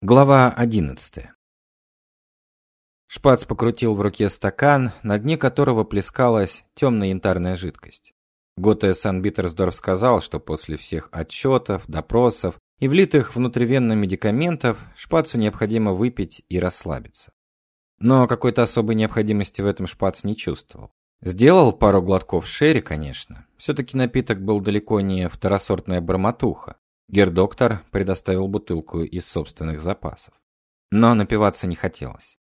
Глава 11. Шпац покрутил в руке стакан, на дне которого плескалась темная янтарная жидкость. Готе Сан-Битерсдорф сказал, что после всех отчетов, допросов и влитых внутривенно медикаментов Шпацу необходимо выпить и расслабиться. Но какой-то особой необходимости в этом Шпац не чувствовал. Сделал пару глотков шерри, конечно. все таки напиток был далеко не второсортная бормотуха. Гердоктор предоставил бутылку из собственных запасов. Но напиваться не хотелось.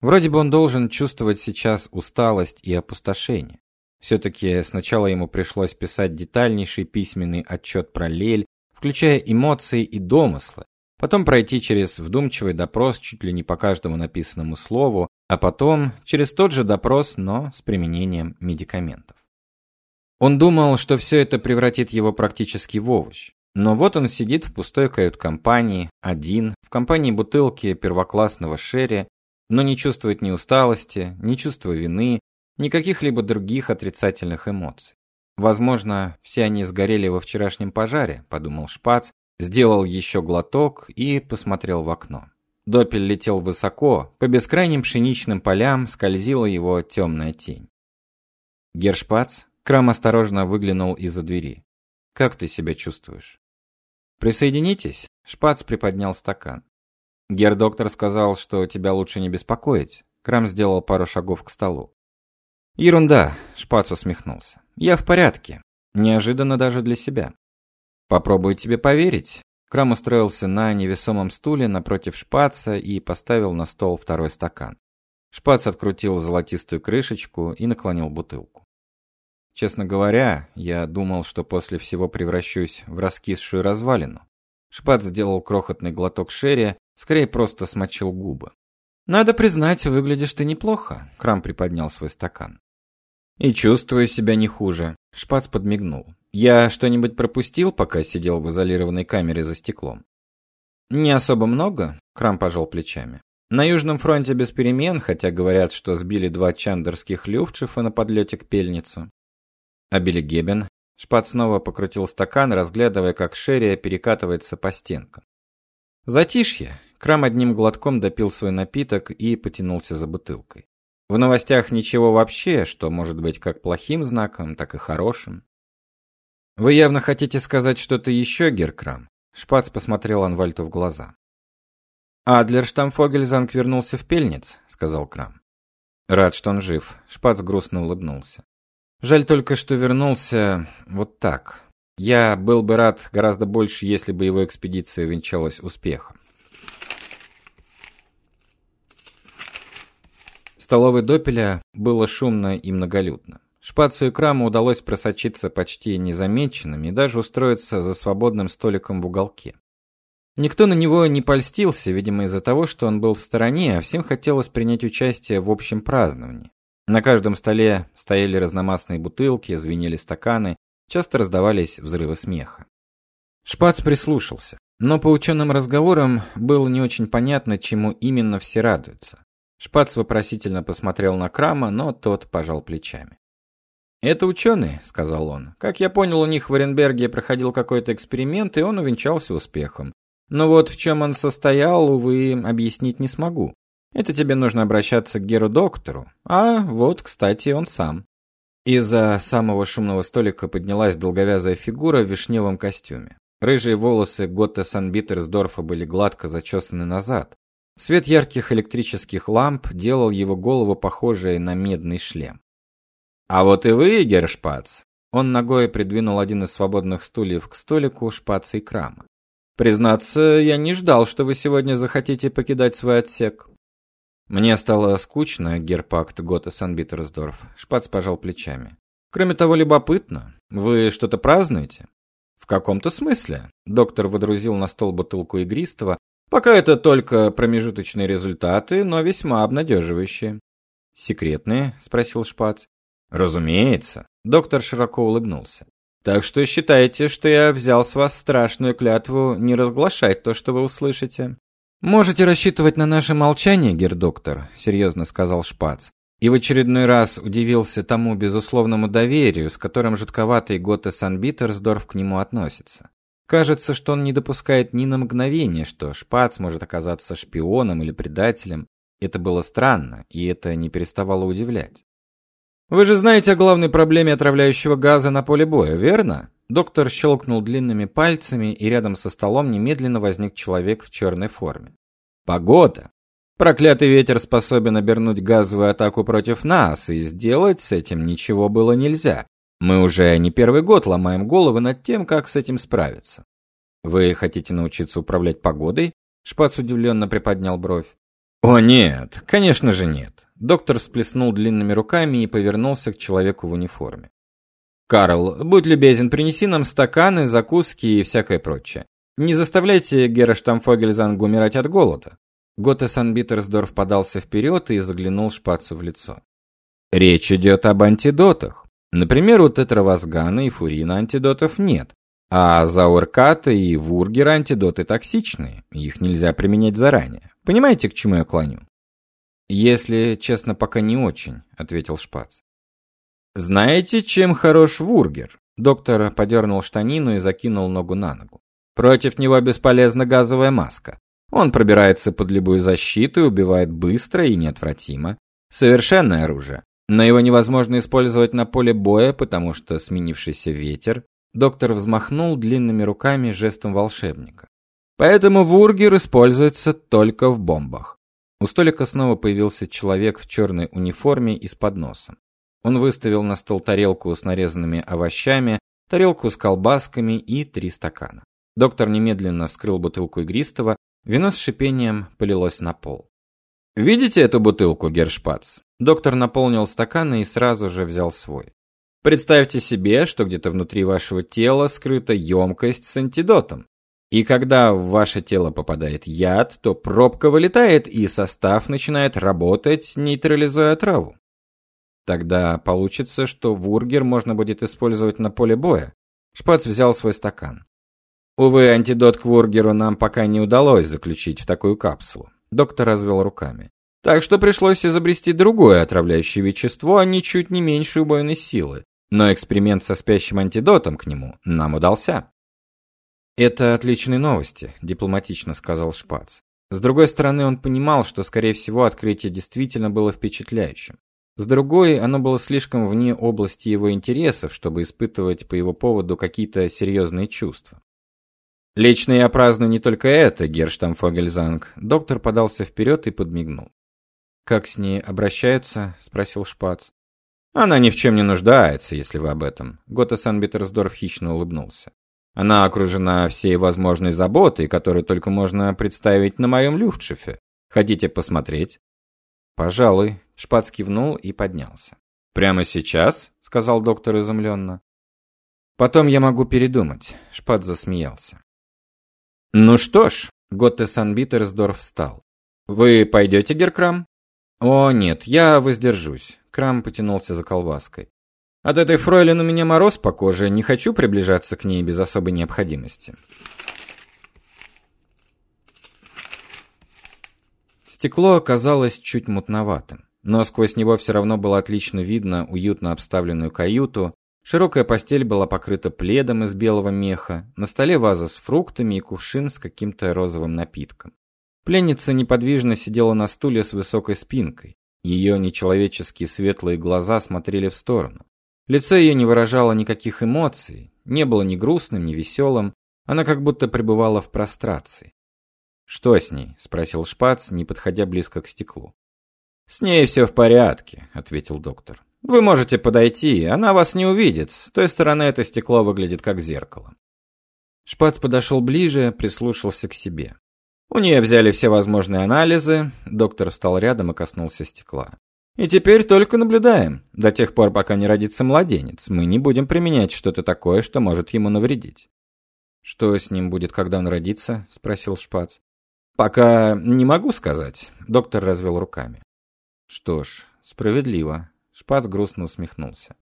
Вроде бы он должен чувствовать сейчас усталость и опустошение. все таки сначала ему пришлось писать детальнейший письменный отчет про Лель, включая эмоции и домыслы, потом пройти через вдумчивый допрос чуть ли не по каждому написанному слову, а потом через тот же допрос, но с применением медикаментов. Он думал, что все это превратит его практически в овощ. Но вот он сидит в пустой кают-компании, один, в компании бутылки первоклассного шерри, но не чувствует ни усталости, ни чувства вины, ни каких-либо других отрицательных эмоций. Возможно, все они сгорели во вчерашнем пожаре, подумал Шпац, сделал еще глоток и посмотрел в окно. Допель летел высоко, по бескрайним пшеничным полям скользила его темная тень. Гершпац Крам осторожно выглянул из-за двери. Как ты себя чувствуешь? Присоединитесь. Шпац приподнял стакан. Гер-доктор сказал, что тебя лучше не беспокоить. Крам сделал пару шагов к столу. Ерунда, Шпац усмехнулся. Я в порядке. Неожиданно даже для себя. Попробую тебе поверить. Крам устроился на невесомом стуле напротив Шпаца и поставил на стол второй стакан. Шпац открутил золотистую крышечку и наклонил бутылку. Честно говоря, я думал, что после всего превращусь в раскисшую развалину. Шпат сделал крохотный глоток шерри, скорее просто смочил губы. Надо признать, выглядишь ты неплохо, Крам приподнял свой стакан. И чувствую себя не хуже, Шпац подмигнул. Я что-нибудь пропустил, пока сидел в изолированной камере за стеклом? Не особо много, Крам пожал плечами. На Южном фронте без перемен, хотя говорят, что сбили два чандерских люфтшифа на подлете к Пельницу. А Белигебен? Шпат снова покрутил стакан, разглядывая, как Шерия перекатывается по стенкам. Затишье. Крам одним глотком допил свой напиток и потянулся за бутылкой. В новостях ничего вообще, что может быть как плохим знаком, так и хорошим. Вы явно хотите сказать что-то еще, Геркрам? Шпац посмотрел Анвальту в глаза. Адлер Штамфогельзанг вернулся в Пельниц, сказал Крам. Рад, что он жив. Шпац грустно улыбнулся. Жаль только, что вернулся вот так. Я был бы рад гораздо больше, если бы его экспедиция венчалась успехом. В столовой Допеля было шумно и многолюдно. Шпацу и Краму удалось просочиться почти незамеченными и даже устроиться за свободным столиком в уголке. Никто на него не польстился, видимо, из-за того, что он был в стороне, а всем хотелось принять участие в общем праздновании. На каждом столе стояли разномастные бутылки, звенели стаканы, часто раздавались взрывы смеха. Шпац прислушался, но по ученым разговорам было не очень понятно, чему именно все радуются. Шпац вопросительно посмотрел на Крама, но тот пожал плечами. «Это ученые», — сказал он. «Как я понял, у них в Оренберге проходил какой-то эксперимент, и он увенчался успехом. Но вот в чем он состоял, увы, объяснить не смогу. Это тебе нужно обращаться к Геру-доктору. А вот, кстати, он сам. Из-за самого шумного столика поднялась долговязая фигура в вишневом костюме. Рыжие волосы Готте Санбитерсдорфа были гладко зачесаны назад. Свет ярких электрических ламп делал его голову похожей на медный шлем. А вот и вы, Гершпац. Он ногой придвинул один из свободных стульев к столику Шпаца и Крама. Признаться, я не ждал, что вы сегодня захотите покидать свой отсек. Мне стало скучно, Герпакт Гота Санбитерсдорф. Шпац пожал плечами. Кроме того, любопытно. Вы что-то празднуете? В каком-то смысле. Доктор выдрузил на стол бутылку игристого. Пока это только промежуточные результаты, но весьма обнадеживающие. Секретные? спросил Шпац. Разумеется. Доктор широко улыбнулся. Так что считайте, что я взял с вас страшную клятву не разглашать то, что вы услышите. Можете рассчитывать на наше молчание, гердоктор, серьезно сказал Шпац. И в очередной раз удивился тому безусловному доверию, с которым жутковатый Готте Санбитерсдорф к нему относится. Кажется, что он не допускает ни на мгновение, что Шпац может оказаться шпионом или предателем. Это было странно, и это не переставало удивлять. Вы же знаете о главной проблеме отравляющего газа на поле боя, верно? Доктор щелкнул длинными пальцами, и рядом со столом немедленно возник человек в черной форме. Погода. Проклятый ветер способен обернуть газовую атаку против нас, и сделать с этим ничего было нельзя. Мы уже не первый год ломаем головы над тем, как с этим справиться. Вы хотите научиться управлять погодой? Шпац удивленно приподнял бровь. О нет, конечно же нет. Доктор всплеснул длинными руками и повернулся к человеку в униформе. Карл, будь любезен, принеси нам стаканы, закуски и всякое прочее. Не заставляйте Гера Штамфогельзанг умирать от голода. Готе Санбитерсдорф подался вперед и заглянул Шпацу в лицо. Речь идет об антидотах. Например, у тетравазгана и фурина антидотов нет, а заурката и вургера антидоты токсичные, их нельзя применять заранее. Понимаете, к чему я клоню? Если честно, пока не очень, ответил Шпац. Знаете, чем хорош вургер? Доктор подернул штанину и закинул ногу на ногу. Против него бесполезна газовая маска. Он пробирается под любую защиту и убивает быстро и неотвратимо. Совершенное оружие. Но его невозможно использовать на поле боя, потому что сменившийся ветер. Доктор взмахнул длинными руками жестом волшебника. Поэтому вургер используется только в бомбах. У столика снова появился человек в черной униформе и с подносом. Он выставил на стол тарелку с нарезанными овощами, тарелку с колбасками и три стакана. Доктор немедленно вскрыл бутылку игристого, вино с шипением полилось на пол. Видите эту бутылку, Гершпац? Доктор наполнил стаканы и сразу же взял свой. Представьте себе, что где-то внутри вашего тела скрыта емкость с антидотом. И когда в ваше тело попадает яд, то пробка вылетает, и состав начинает работать, нейтрализуя отраву. Тогда получится, что вургер можно будет использовать на поле боя. Шпац взял свой стакан. Увы, антидот к вургеру нам пока не удалось заключить в такую капсулу. Доктор развел руками. Так что пришлось изобрести другое отравляющее вещество, а ничуть не меньшей убойной силы. Но эксперимент со спящим антидотом к нему нам удался. Это отличные новости, дипломатично сказал Шпац. С другой стороны, он понимал, что скорее всего открытие действительно было впечатляющим. С другой, оно было слишком вне области его интересов, чтобы испытывать по его поводу какие-то серьезные чувства. Лично я праздную не только это, Герштамфогельзанг. Доктор подался вперед и подмигнул. Как с ней обращаются? спросил Шпац. Она ни в чем не нуждается, если вы об этом. Гота Санбитерсдорф хищно улыбнулся. Она окружена всей возможной заботой, которую только можно представить на моем люфтшифе. Хотите посмотреть? Пожалуй, Шпац кивнул и поднялся. Прямо сейчас, сказал доктор изумленно. Потом я могу передумать, Шпац засмеялся. Ну что ж, Готте Санбитерсдорф встал. Вы пойдете, Геркрам? О, нет, я воздержусь. Крам потянулся за колбаской. От этой фройлен у меня мороз по коже, не хочу приближаться к ней без особой необходимости. Стекло оказалось чуть мутноватым, но сквозь него все равно было отлично видно уютно обставленную каюту. Широкая постель была покрыта пледом из белого меха, на столе ваза с фруктами и кувшин с каким-то розовым напитком. Пленница неподвижно сидела на стуле с высокой спинкой. Ее нечеловеческие светлые глаза смотрели в сторону. Лицо ее не выражало никаких эмоций, не было ни грустным, ни веселым. Она как будто пребывала в прострации. Что с ней? спросил Шпац, не подходя близко к стеклу. С ней все в порядке, ответил доктор. Вы можете подойти, она вас не увидит. С той стороны это стекло выглядит как зеркало. Шпац подошел ближе, прислушался к себе. У нее взяли все возможные анализы, доктор встал рядом и коснулся стекла. И теперь только наблюдаем. До тех пор, пока не родится младенец, мы не будем применять что-то такое, что может ему навредить. Что с ним будет, когда он родится? спросил Шпац. Пока не могу сказать, доктор развел руками. Что ж, справедливо. Шпац грустно усмехнулся.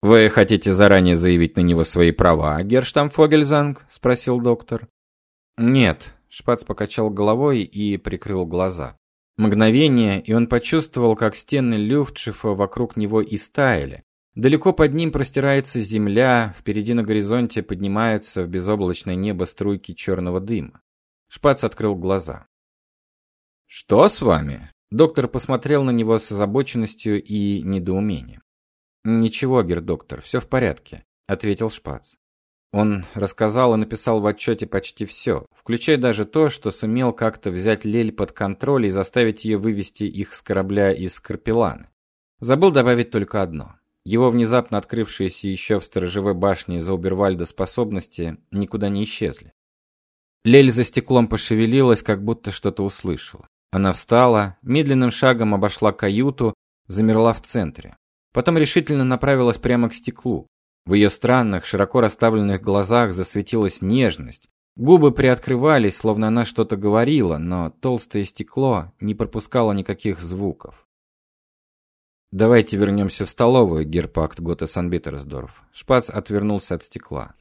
Вы хотите заранее заявить на него свои права, Герштамфогельзанг? спросил доктор. Нет, Шпац покачал головой и прикрыл глаза. Мгновение, и он почувствовал, как стены люфтшифа вокруг него истаяли, Далеко под ним простирается земля, впереди на горизонте поднимаются в безоблачное небо струйки черного дыма. Шпац открыл глаза. «Что с вами?» Доктор посмотрел на него с озабоченностью и недоумением. «Ничего, гердоктор, все в порядке», — ответил Шпац. Он рассказал и написал в отчете почти все, включая даже то, что сумел как-то взять Лель под контроль и заставить ее вывести их с корабля из Карпеланы. Забыл добавить только одно. Его внезапно открывшиеся еще в сторожевой башне Заубервальда способности никуда не исчезли. Лель за стеклом пошевелилась, как будто что-то услышала. Она встала, медленным шагом обошла каюту, замерла в центре. Потом решительно направилась прямо к стеклу. В ее странных, широко расставленных глазах засветилась нежность. Губы приоткрывались, словно она что-то говорила, но толстое стекло не пропускало никаких звуков. Давайте вернемся в столовую, Герпакт Гота Санбитерсдорф. Шпац отвернулся от стекла.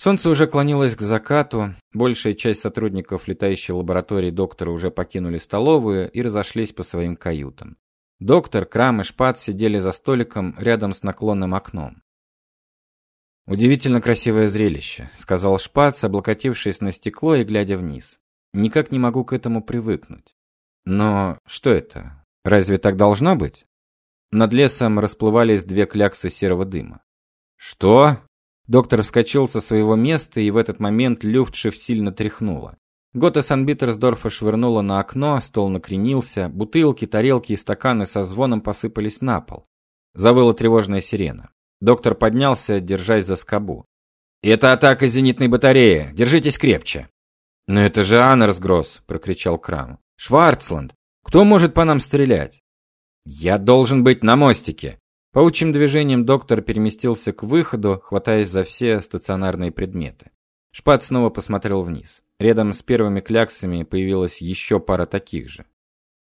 Солнце уже клонилось к закату, большая часть сотрудников летающей лаборатории доктора уже покинули столовую и разошлись по своим каютам. Доктор, Крам и Шпат сидели за столиком рядом с наклонным окном. «Удивительно красивое зрелище», — сказал Шпац, облокотившись на стекло и глядя вниз. «Никак не могу к этому привыкнуть». «Но что это? Разве так должно быть?» Над лесом расплывались две кляксы серого дыма. «Что?» Доктор вскочил со своего места, и в этот момент Люфтшиф сильно тряхнуло. Гота Санбитерсдорфа швырнула на окно, стол накренился, бутылки, тарелки и стаканы со звоном посыпались на пол. Завыла тревожная сирена. Доктор поднялся, держась за скобу. «Это атака зенитной батареи! Держитесь крепче!» «Но это же Аннерсгросс!» – прокричал Крам. «Шварцланд! Кто может по нам стрелять?» «Я должен быть на мостике!» Паучьим движением доктор переместился к выходу, хватаясь за все стационарные предметы. Шпат снова посмотрел вниз. Рядом с первыми кляксами появилась еще пара таких же.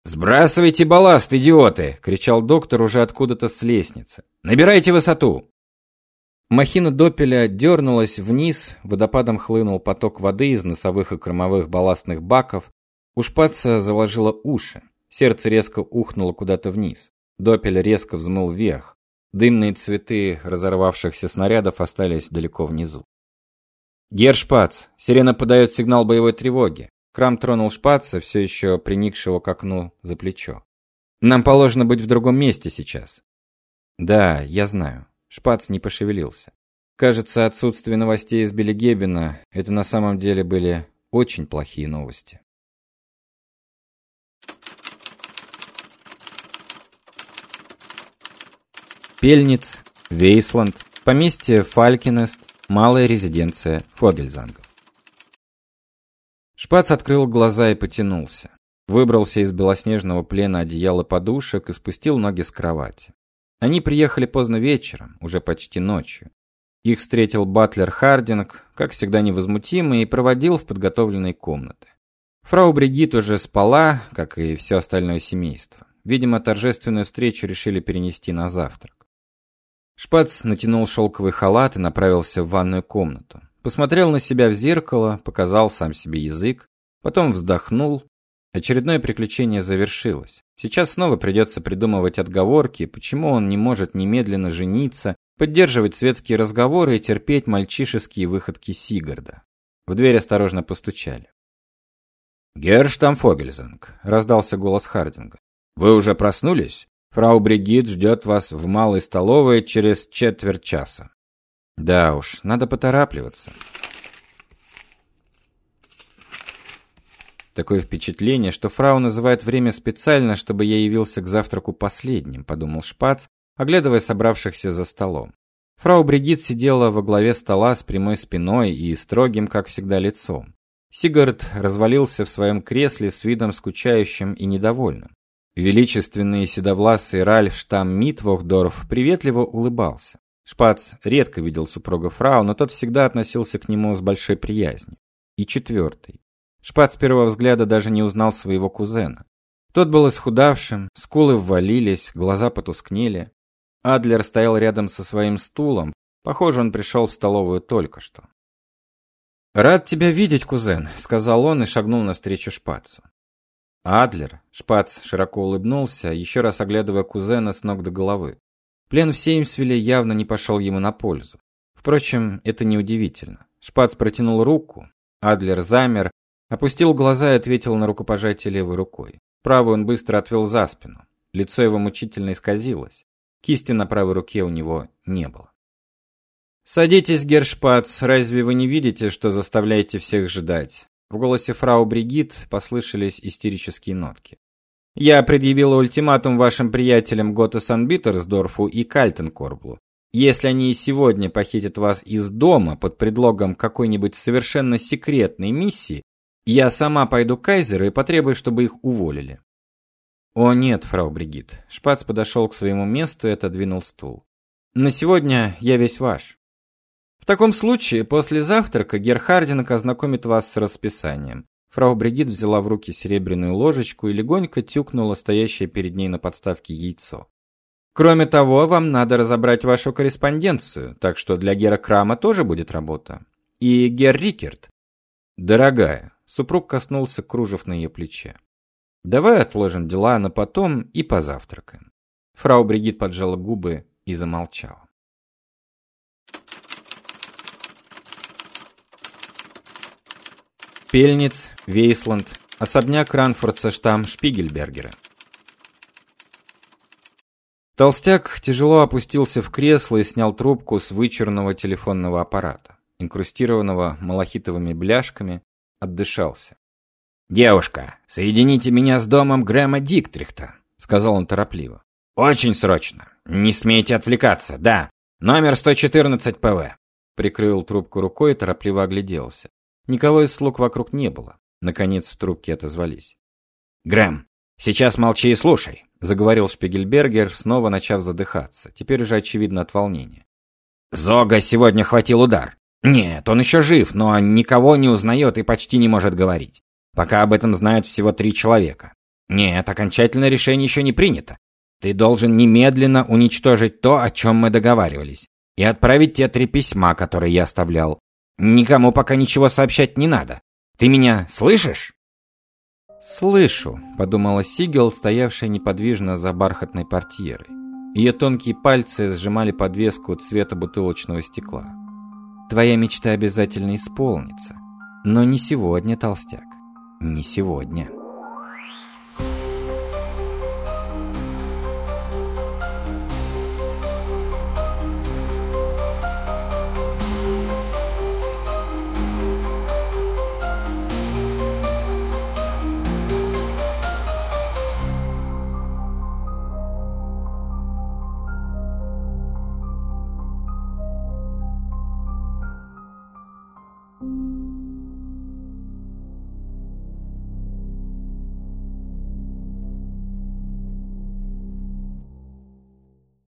«Сбрасывайте балласт, идиоты!» — кричал доктор уже откуда-то с лестницы. «Набирайте высоту!» Махина допеля дернулась вниз, водопадом хлынул поток воды из носовых и кормовых балластных баков. У шпаца заложило уши. Сердце резко ухнуло куда-то вниз. Допель резко взмыл вверх. Дымные цветы разорвавшихся снарядов остались далеко внизу. «Гершпац! Сирена подает сигнал боевой тревоги!» Крам тронул шпаца, все еще приникшего к окну за плечо. «Нам положено быть в другом месте сейчас». «Да, я знаю». Шпац не пошевелился. Кажется, отсутствие новостей из Белегебена – это на самом деле были очень плохие новости. Пельниц, Вейсланд, поместье Фалькинест, малая резиденция Фогельзангов. Шпац открыл глаза и потянулся. Выбрался из белоснежного плена одеяла подушек и спустил ноги с кровати. Они приехали поздно вечером, уже почти ночью. Их встретил батлер Хардинг, как всегда невозмутимый, и проводил в подготовленной комнаты. Фрау Бригит уже спала, как и все остальное семейство. Видимо, торжественную встречу решили перенести на завтрак. Шпац натянул шелковый халат и направился в ванную комнату. Посмотрел на себя в зеркало, показал сам себе язык, потом вздохнул. Очередное приключение завершилось. Сейчас снова придется придумывать отговорки, почему он не может немедленно жениться, поддерживать светские разговоры и терпеть мальчишеские выходки Сигарда. В дверь осторожно постучали. «Герштамфогельзанг», — раздался голос Хардинга. «Вы уже проснулись?» Фрау Бригит ждет вас в малой столовой через четверть часа. Да уж, надо поторапливаться. Такое впечатление, что фрау называет время специально, чтобы я явился к завтраку последним, подумал Шпац, оглядывая собравшихся за столом. Фрау Бригит сидела во главе стола с прямой спиной и строгим, как всегда, лицом. Сигард развалился в своем кресле с видом скучающим и недовольным. Величественный седовласый Ральф Штам Митвохдорф приветливо улыбался. Шпац редко видел супруга фрау, но тот всегда относился к нему с большой приязнью. И четвертый. Шпац с первого взгляда даже не узнал своего кузена. Тот был исхудавшим, скулы ввалились, глаза потускнели. Адлер стоял рядом со своим стулом. Похоже, он пришел в столовую только что. «Рад тебя видеть, кузен», — сказал он и шагнул навстречу Шпацу. Адлер, Шпац широко улыбнулся, еще раз оглядывая кузена с ног до головы. Плен в Сеймсвилле явно не пошел ему на пользу. Впрочем, это неудивительно. Шпац протянул руку, Адлер замер, опустил глаза и ответил на рукопожатие левой рукой. Правую он быстро отвел за спину. Лицо его мучительно исказилось. Кисти на правой руке у него не было. «Садитесь, Гершпац, разве вы не видите, что заставляете всех ждать?» В голосе фрау Бригит послышались истерические нотки. «Я предъявила ультиматум вашим приятелям Готе Санбитерсдорфу и Кальтенкорблу. Если они сегодня похитят вас из дома под предлогом какой-нибудь совершенно секретной миссии, я сама пойду к кайзеру и потребую, чтобы их уволили». «О нет, фрау Бригит». Шпац подошел к своему месту и отодвинул стул. «На сегодня я весь ваш. В таком случае, после завтрака Герхардинг ознакомит вас с расписанием. Фрау Бригит взяла в руки серебряную ложечку и легонько тюкнула стоящее перед ней на подставке яйцо. Кроме того, вам надо разобрать вашу корреспонденцию, так что для Гера Крама тоже будет работа. И Гер Рикерт. Дорогая, супруг коснулся кружев на ее плече. Давай отложим дела на потом и позавтракаем. Фрау Бригит поджала губы и замолчала. Пельниц, Вейсланд, особняк Ранфордса штамм Шпигельбергера. Толстяк тяжело опустился в кресло и снял трубку с вычурного телефонного аппарата, инкрустированного малахитовыми бляшками, отдышался. «Девушка, соедините меня с домом Грэма Диктрихта», — сказал он торопливо. «Очень срочно. Не смейте отвлекаться, да. Номер 114 ПВ». Прикрыл трубку рукой и торопливо огляделся. Никого из слуг вокруг не было. Наконец в трубке отозвались. «Грэм, сейчас молчи и слушай», — заговорил Шпигельбергер, снова начав задыхаться, теперь уже очевидно от волнения. «Зога сегодня хватил удар. Нет, он еще жив, но никого не узнает и почти не может говорить. Пока об этом знают всего три человека. Нет, окончательное решение еще не принято. Ты должен немедленно уничтожить то, о чем мы договаривались, и отправить те три письма, которые я оставлял. Никому пока ничего сообщать не надо. Ты меня слышишь? Слышу, подумала Сигел, стоявшая неподвижно за бархатной портьерой. Ее тонкие пальцы сжимали подвеску цвета бутылочного стекла. Твоя мечта обязательно исполнится, но не сегодня, толстяк. Не сегодня.